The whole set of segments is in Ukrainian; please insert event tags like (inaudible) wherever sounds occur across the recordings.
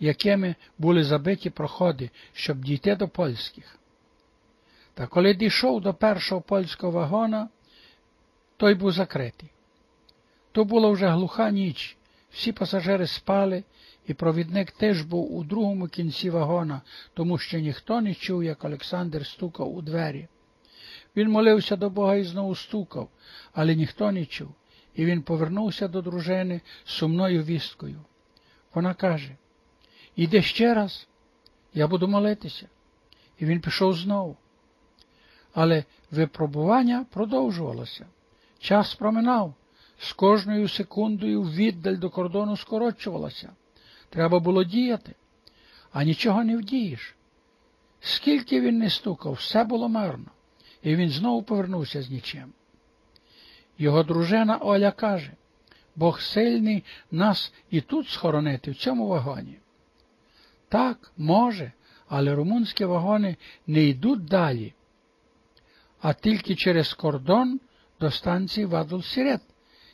якими були забиті проходи, щоб дійти до польських. Та коли дійшов до першого польського вагона, той був закритий. То була вже глуха ніч, всі пасажири спали, і провідник теж був у другому кінці вагона, тому що ніхто не чув, як Олександр стукав у двері. Він молився до Бога і знову стукав, але ніхто не чув, і він повернувся до дружини з сумною вісткою. Вона каже Іди ще раз, я буду молитися. І він пішов знову. Але випробування продовжувалося. Час проминав, з кожною секундою віддаль до кордону скорочувалася. Треба було діяти, а нічого не вдієш. Скільки він не стукав, все було марно, і він знову повернувся з нічим. Його дружина Оля каже Бог сильний нас і тут схоронити в цьому вагоні. Так, може, але румунські вагони не йдуть далі, а тільки через кордон до станції Вадул-Сірет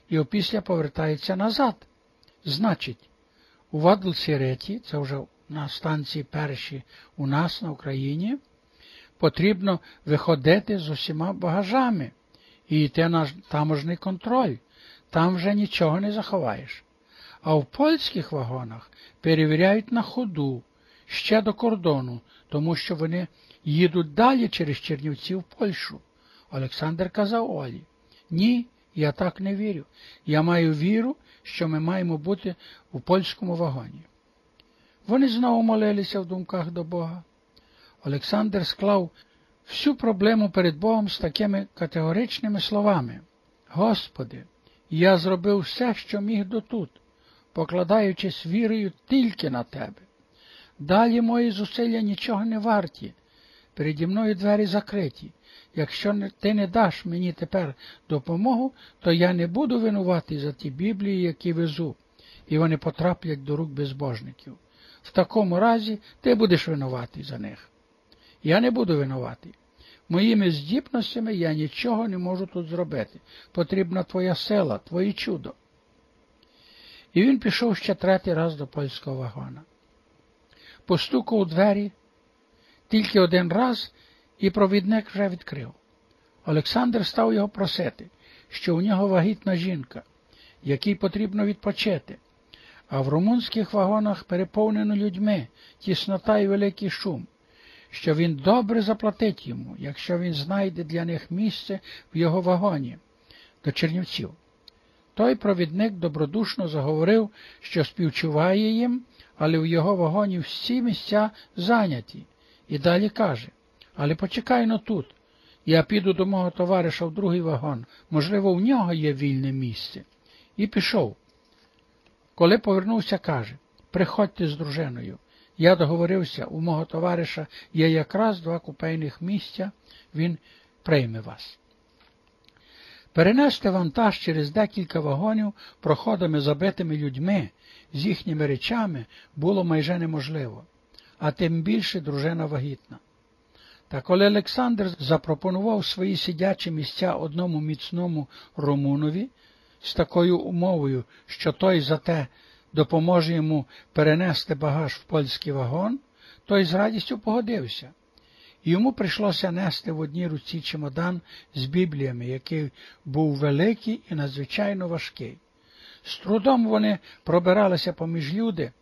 і опісля повертається назад. Значить, у Вадул-Сіреті, це вже на станції перші у нас на Україні, потрібно виходити з усіма багажами і йти на таможний контроль. Там вже нічого не заховаєш. А в польських вагонах перевіряють на ходу ще до кордону, тому що вони їдуть далі через Чернівці в Польщу. Олександр казав Олі, ні, я так не вірю. Я маю віру, що ми маємо бути у польському вагоні. Вони знову молилися в думках до Бога. Олександр склав всю проблему перед Богом з такими категоричними словами. Господи, я зробив все, що міг дотут, покладаючись вірою тільки на Тебе. Далі мої зусилля нічого не варті. Переді мною двері закриті. Якщо ти не даш мені тепер допомогу, то я не буду винуватий за ті біблії, які везу, і вони потраплять до рук безбожників. В такому разі ти будеш винуватий за них. Я не буду винуватий. Моїми здібностями я нічого не можу тут зробити. Потрібна твоя сила, твоє чудо. І він пішов ще третій раз до польського вагона. Постукав у двері тільки один раз, і провідник вже відкрив. Олександр став його просити, що у нього вагітна жінка, якій потрібно відпочити, а в румунських вагонах переповнено людьми, тіснота і великий шум що він добре заплатить йому, якщо він знайде для них місце в його вагоні до Чернівців. Той провідник добродушно заговорив, що співчуває їм, але в його вагоні всі місця зайняті, і далі каже Але почекай но тут. Я піду до мого товариша в другий вагон, можливо, в нього є вільне місце. І пішов. Коли повернувся, каже Приходьте з дружиною. Я договорився, у мого товариша є якраз два купейних місця, він прийме вас. Перенести вантаж через декілька вагонів проходами забитими людьми з їхніми речами було майже неможливо, а тим більше дружина вагітна. Та коли Олександр запропонував свої сидячі місця одному міцному Румунові з такою умовою, що той за те допоможе йому перенести багаж в польський вагон, той з радістю погодився. Йому прийшлося нести в одній руці чемодан з бібліями, який був великий і надзвичайно важкий. З трудом вони пробиралися поміж люди,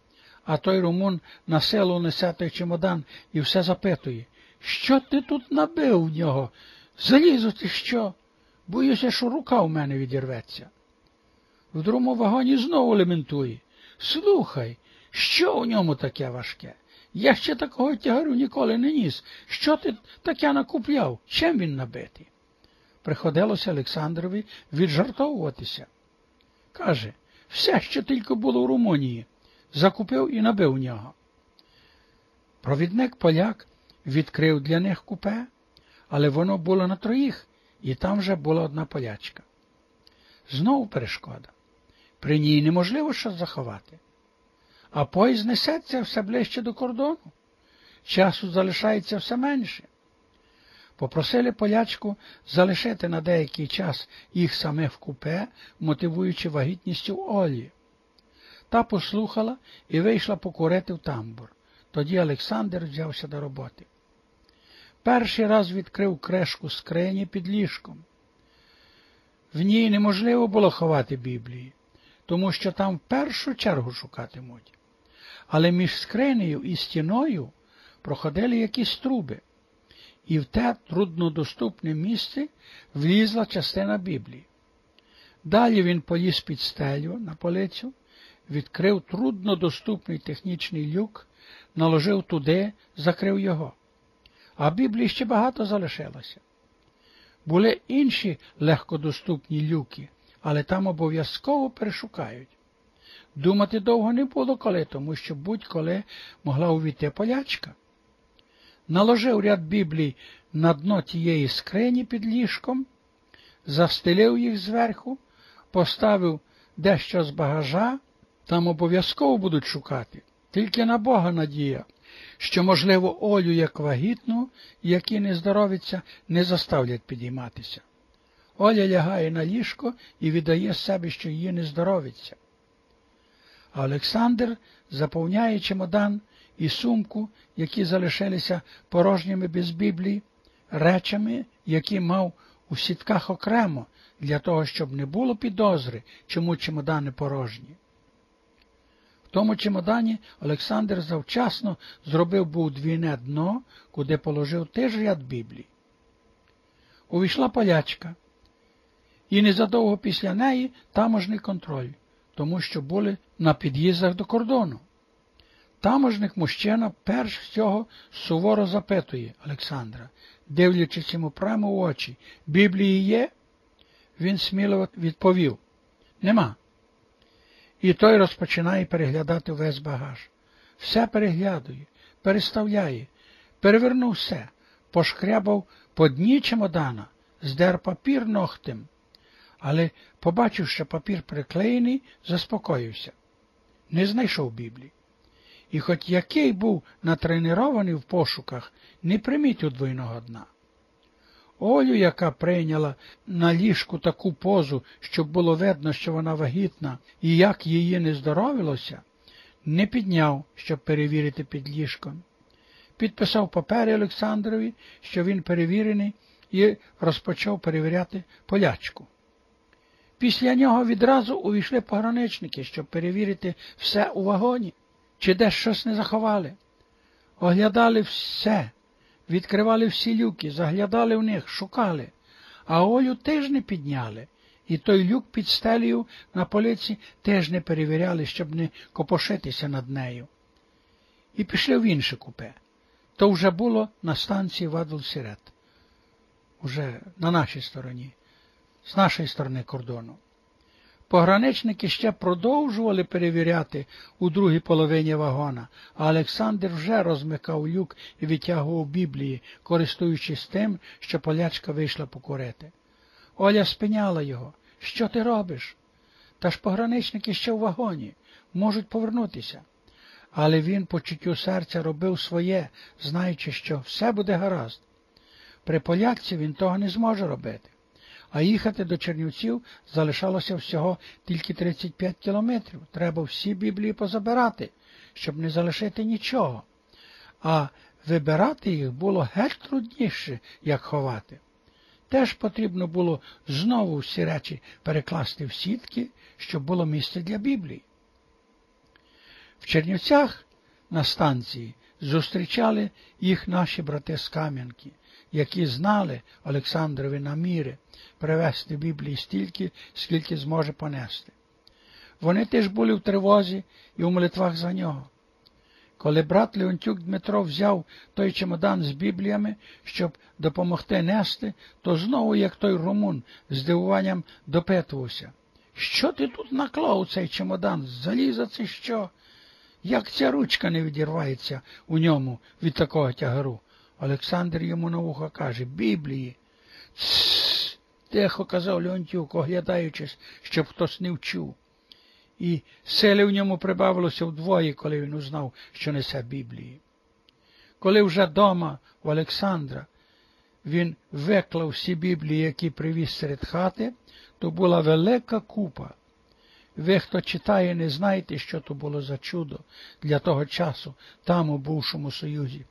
а той румун на селу несе той чемодан і все запитує, що ти тут набив в нього? Залізо ти що? Боюся, що рука в мене відірветься. В другому вагоні знову лементує. Слухай, що у ньому таке важке? Я ще такого тягарю ніколи не ніс. Що ти таке накупляв? Чим він набитий? Приходилося Олександрові віджартовуватися. Каже, все, що тільки було в Румунії, закупив і набив нього. Провідник поляк відкрив для них купе, але воно було на троїх, і там вже була одна полячка. Знову перешкода. При ній неможливо щось заховати. А поїзд несеться все ближче до кордону. Часу залишається все менше. Попросили полячку залишити на деякий час їх саме в купе, мотивуючи вагітністю Олі. Та послухала і вийшла покурити в тамбур. Тоді Олександр взявся до роботи. Перший раз відкрив кришку скрині під ліжком. В ній неможливо було ховати Біблії, тому що там в першу чергу шукатимуть. Але між скринею і стіною проходили якісь труби, і в те труднодоступне місце влізла частина Біблії. Далі він поліз під стелю на полицю, відкрив труднодоступний технічний люк, наложив туди, закрив його. А Біблії ще багато залишилося. Були інші легкодоступні люки, але там обов'язково перешукають. Думати довго не було коли, тому що будь-коли могла увійти полячка. Наложив ряд Біблій на дно тієї скрині під ліжком, застелив їх зверху, поставив дещо з багажа, там обов'язково будуть шукати, тільки на Бога надія, що, можливо, Олю як вагітну, які не здоровиться, не заставлять підійматися. Оля лягає на ліжко і віддає себе, що її не здоровиться. А Олександр заповняє чемодан і сумку, які залишилися порожніми без Біблії, речами, які мав у сітках окремо, для того, щоб не було підозри, чому чемодани порожні. В тому чемодані Олександр завчасно зробив був двійне дно, куди положив теж ряд Біблії. Увійшла полячка, і незадовго після неї таможний контроль, тому що були на під'їздах до кордону. Таможник мужчина перш всього суворо запитує Олександра, дивлячись йому прямо в очі, Біблії є? Він сміливо відповів Нема. І той розпочинає переглядати весь багаж. Все переглядує, переставляє, перевернув все, пошкрябав по дні чемодана, здер папір ногтем, але, побачив, що папір приклеєний, заспокоївся. Не знайшов Біблії. І хоч який був натренований в пошуках, не примітив двойного дна. Олю, яка прийняла на ліжку таку позу, щоб було видно, що вона вагітна, і як її не здоровилося, не підняв, щоб перевірити під ліжком. Підписав папери Олександрові, що він перевірений, і розпочав перевіряти полячку. Після нього відразу увійшли пограничники, щоб перевірити все у вагоні, чи десь щось не заховали. Оглядали все, відкривали всі люки, заглядали в них, шукали, а Олю теж не підняли, і той люк під стелею на полиці теж не перевіряли, щоб не копошитися над нею. І пішли в інше купе. То вже було на станції Вадул-Сірет, уже на нашій стороні, з нашої сторони кордону. Пограничники ще продовжували перевіряти у другій половині вагона, а Олександр вже розмикав люк і витягував Біблії, користуючись тим, що полячка вийшла покурити. Оля спиняла його. Що ти робиш? Та ж пограничники ще в вагоні, можуть повернутися. Але він, почуттю серця, робив своє, знаючи, що все буде гаразд. При полякці він того не зможе робити а їхати до Чернівців залишалося всього тільки 35 кілометрів. Треба всі біблії позабирати, щоб не залишити нічого. А вибирати їх було геть трудніше, як ховати. Теж потрібно було знову всі речі перекласти в сітки, щоб було місце для Біблії. В Чернівцях на станції зустрічали їх наші брати з Кам'янки, які знали Олександрові наміри привезти Біблії стільки, скільки зможе понести. Вони теж були в тривозі і у молитвах за нього. Коли брат Леонтюк Дмитро взяв той чемодан з бібліями, щоб допомогти нести, то знову, як той румун, з здивуванням допитувався. Що ти тут наклав цей чемодан? Заліза це що? Як ця ручка не відірвається у ньому від такого тягару? Олександр йому на вухо каже Біблії. Тихо казав Леонтюк, оглядаючись, щоб хтось не вчув. І сили в ньому прибавилося вдвоє, коли він узнав, що несе Біблії. Коли вже дома у Олександра він виклав всі Біблії, які привіз серед хати, то була велика купа. Ви, хто читає, не знаєте, що то було за чудо для того часу, там, у бувшому Союзі.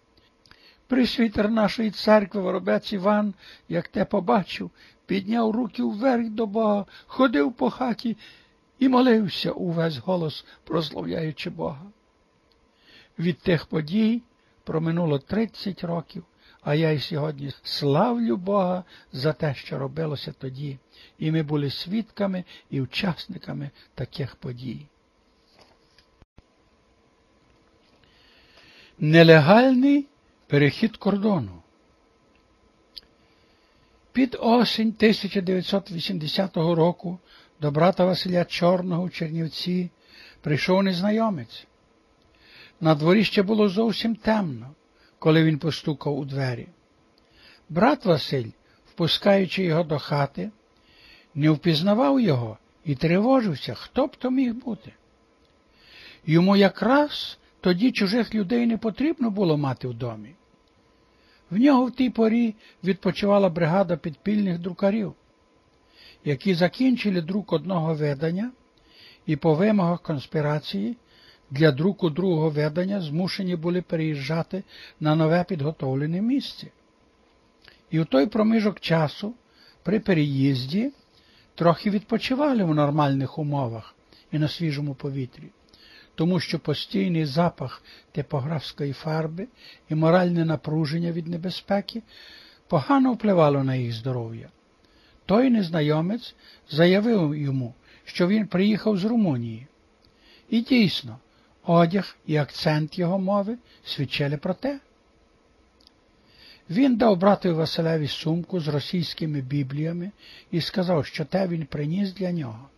Присвітер нашої церкви, воробець Іван, як те побачив, підняв руки вверх до Бога, ходив по хаті і молився увесь голос, прославляючи Бога. Від тих подій проминуло 30 років, а я й сьогодні славлю Бога за те, що робилося тоді, і ми були свідками і учасниками таких подій. Нелегальний перехід кордону. Під осінь 1980 року до брата Василя Чорного у Чернівці прийшов незнайомець. На дворі ще було зовсім темно, коли він постукав у двері. Брат Василь, впускаючи його до хати, не впізнавав його і тривожився, хто б то міг бути. Йому якраз тоді чужих людей не потрібно було мати в домі. В нього в тій порі відпочивала бригада підпільних друкарів, які закінчили друк одного видання і по вимогах конспірації для друку другого видання змушені були переїжджати на нове підготовлене місце. І в той проміжок часу при переїзді трохи відпочивали в нормальних умовах і на свіжому повітрі тому що постійний запах типографської фарби і моральне напруження від небезпеки погано впливало на їх здоров'я. Той незнайомець заявив йому, що він приїхав з Румунії. І дійсно, одяг і акцент його мови свідчили про те. Він дав брату Василеві сумку з російськими бібліями і сказав, що те він приніс для нього.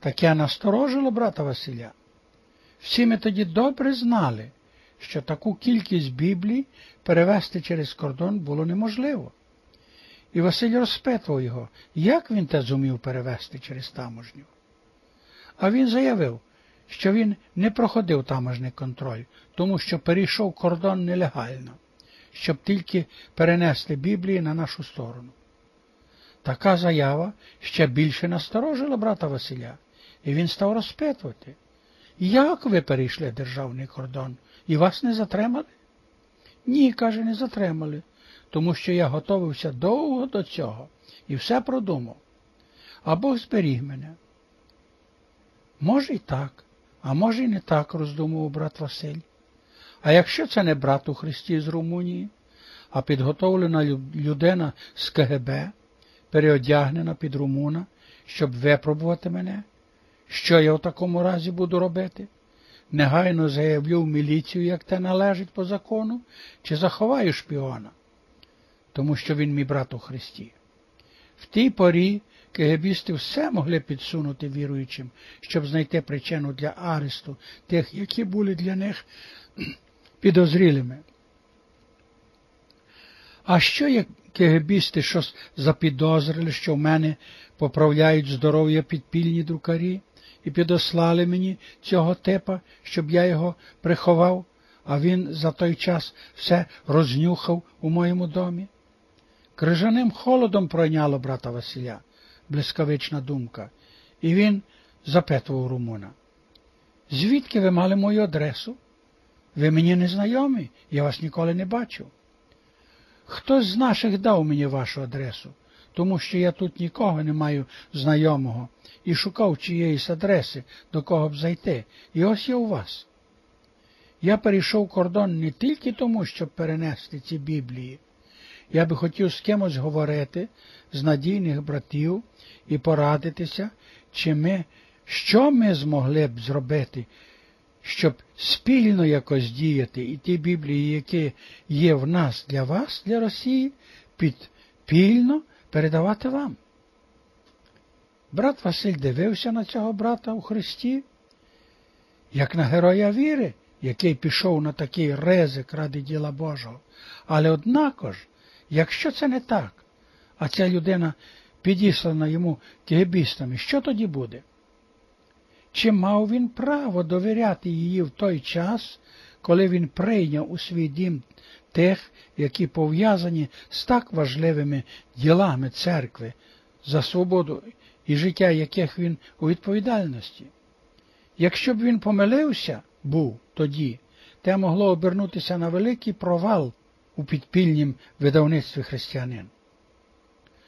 Таке насторожило брата Василя. Всі ми тоді добре знали, що таку кількість Біблій перевести через кордон було неможливо. І Василь розпитував його, як він те зумів перевести через таможню. А він заявив, що він не проходив таможний контроль, тому що перейшов кордон нелегально, щоб тільки перенести Біблії на нашу сторону. Така заява ще більше насторожила брата Василя, і він став розпитувати. Як ви перейшли державний кордон і вас не затримали? Ні, каже, не затримали, тому що я готовився довго до цього і все продумав. А Бог зберіг мене. Може і так, а може і не так, роздумував брат Василь. А якщо це не брат у Христі з Румунії, а підготовлена людина з КГБ, переодягнена під румуна, щоб випробувати мене, що я в такому разі буду робити? Негайно заявлю в міліцію, як те належить по закону, чи заховаю шпіона, тому що він мій брат у Христі. В тій порі кегебісти все могли підсунути віруючим, щоб знайти причину для аресту тих, які були для них (clears throat) підозрілими. А що як кегебісти щось запідозрили, що в мене поправляють здоров'я підпільні друкарі? і підослали мені цього типа, щоб я його приховав, а він за той час все рознюхав у моєму домі. Крижаним холодом пройняло брата Василя, блискавична думка, і він запитував Румуна. Звідки ви мали мою адресу? Ви мені не знайомі, я вас ніколи не бачив. Хтось з наших дав мені вашу адресу, тому що я тут нікого не маю знайомого і шукав чиєїсь адреси, до кого б зайти, і ось я у вас. Я перейшов кордон не тільки тому, щоб перенести ці Біблії. Я би хотів з кимось говорити, з надійних братів, і порадитися, чи ми, що ми змогли б зробити, щоб спільно якось діяти і ті Біблії, які є в нас для вас, для Росії, підпільно передавати вам. Брат Василь дивився на цього брата у Христі, як на героя віри, який пішов на такий ризик ради діла Божого. Але однако ж, якщо це не так, а ця людина підіслана йому кигебістами, що тоді буде? Чи мав він право довіряти її в той час, коли він прийняв у свій дім тих, які пов'язані з так важливими ділами церкви за свободу і життя яких він у відповідальності. Якщо б він помилився, був тоді, те могло обернутися на великий провал у підпільнім видавництві християнин.